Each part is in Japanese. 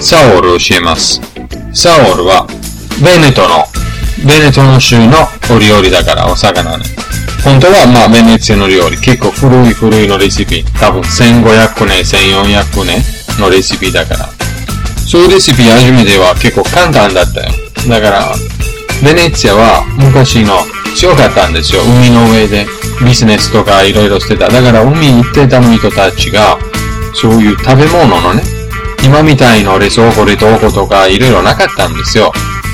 サオールを教えます。サオールは、ベネトの、ベネトの州のお料理だから、お魚ね。本当は、まあ、ベネツィアの料理、結構古い古いのレシピ、多分1500年、1400年のレシピだから。そういうレシピ初めては結構簡単だったよ。だから、ベネツィアは昔の強かったんですよ。海の上でビジネスとかいろいろしてた。だから海に行ってた人たちが、そういう食べ物のね、今みたいの冷蔵庫、冷凍庫とかいろいろなかったんですよ。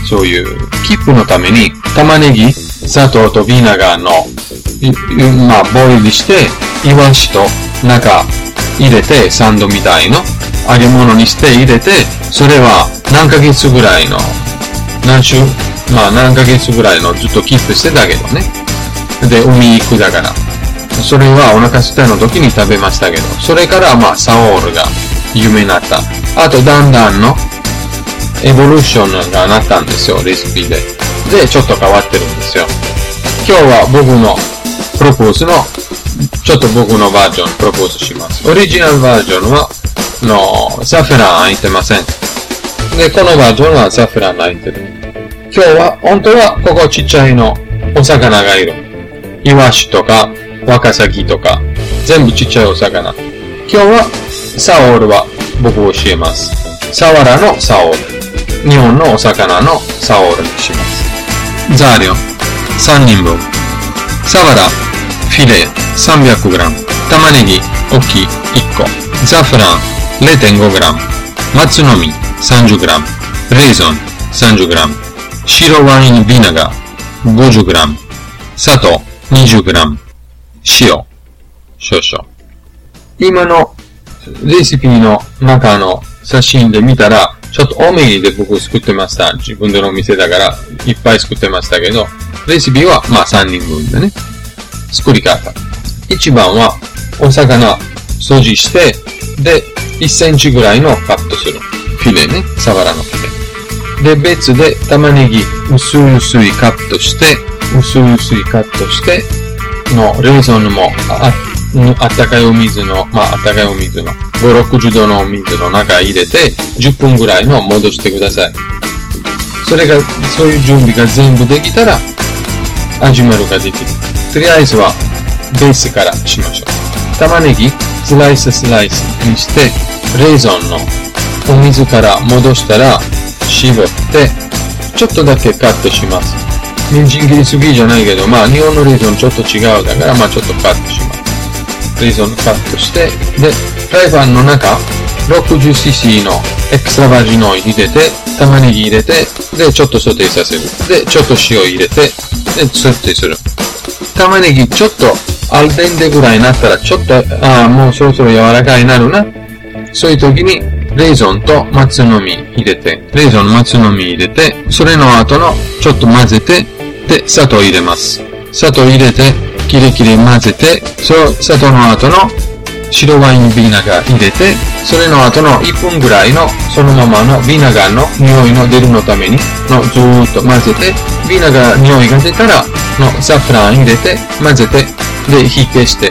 そういう、キップのために玉ねぎ、砂糖とビネガーの、まあ、ボイルして、イワシと中入れて、サンドみたいの、揚げ物にして入れて、それは何ヶ月ぐらいの、何週、まあ何ヶ月ぐらいのずっとキープしてたけどね。で、海行くだから。それはお腹すいたの時に食べましたけど、それからまあサオールが有名になった。あとだんだんのエボリューションがなったんですよ、レシピで。で、ちょっと変わってるんですよ。今日は僕のプロポーズの、ちょっと僕のバージョンプロポーズします。オリジナルバージョンは、の、サフラン入ってません。で、このバージョンはサフラン入ってる。今日は、本当はここちっちゃいのお魚がいる。イワシとか、ワカサギとか、全部ちっちゃいお魚。今日は、サオールは僕を教えます。サワラのサオール。日本のお魚のサオールにします。材料、3人分。サワラ、フィレ 300g。玉ねぎ、大きい1個。ザフラン、0.5g。松の実、30g。レーゾン、30g。白ワインビネガ、50g。砂糖、20g。塩、少々。今のレシピの中の写真で見たら、ちょっと多めにで僕作ってました。自分でのお店だから、いっぱい作ってましたけど、レシピはまあ3人分でね。作り方。一番は、お魚掃除して、で、1センチぐらいのカットする。フィレね。サワラのフィレ。で、別で玉ねぎ薄々いカットして、薄々いカットして、の冷蔵のもあっあったかいお水の、まあ、あったかいお水の、5、60度のお水の中入れて、10分ぐらいの戻してください。それが、そういう準備が全部できたら、味丸ができる。とりあえずは、ベースからしましょう。玉ねぎ、スライススライスにして、レーゾンのお水から戻したら、絞って、ちょっとだけカットします。人参切りすぎじゃないけど、まあ日本のレーゾンちょっと違うだから、まあちょっとカットします。レーゾンカットして、で、フライパンの中、60cc のエクストラバージンオイル入れて、玉ねぎ入れて、で、ちょっとソテーさせる。で、ちょっと塩入れて、で、ソテーする。玉ねぎちょっとアルデンデぐらいになったら、ちょっと、ああ、もうそろそろ柔らかいなるな。そういう時に、レーゾンと松の実入れて、レーゾン松の実入れて、それの後の、ちょっと混ぜて、で、砂糖入れます。砂糖入れて、キレキレ混ぜて、その砂糖の後の白ワインビネガー入れて、それの後の1分ぐらいのそのままのビネガーの匂いの出るのためにのずーっと混ぜて、ビネガー匂いが出たらのサフラン入れて混ぜて、で火消して、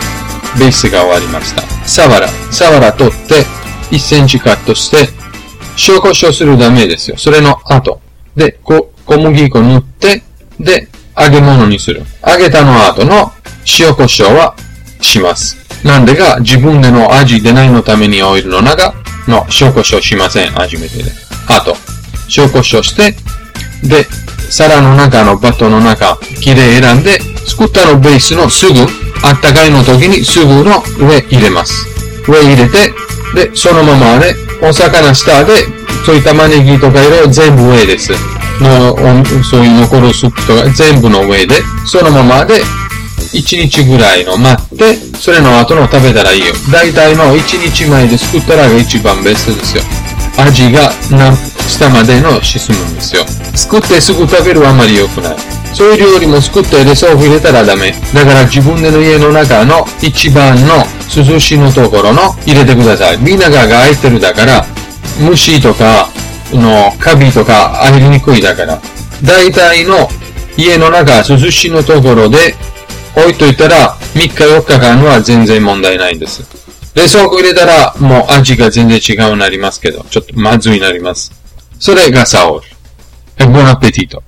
ベースが終わりました。サワラ、サワラ取って1センチカットして、塩コショウするダメですよ。それの後。で、小麦粉塗って、で、揚げ物にする。揚げたの後の塩コショウはします。なんでか、自分での味出ないのためにオイルの中の塩コショウしません。初めてで。あと、塩コショウして、で、皿の中のバットの中、きれい選んで、作ったのベースのすぐ、あったかいの時にすぐの上入れます。上入れて、で、そのままね、お魚下で、そういう玉ねぎとかいろいろ全部上です。の、そういう残るスープとか全部の上で、そのままで、1日ぐらいの待って、それの後の食べたらいいよ。大体の1日前で作ったらが一番ベストですよ。味がな下までの進むんですよ。作ってすぐ食べるはあまり良くない。そういう料理も作って冷蔵庫入れたらダメ。だから自分での家の中の一番の涼しのところの入れてください。ビネガーが入ってるだから、虫とか、の、カビとか入りにくいだから。大体の家の中涼しのところで置いといたら3日4日間は全然問題ないんです。冷蔵庫入れたら、もう味が全然違うなりますけど、ちょっとまずいなります。それがサオル。E buon appetito!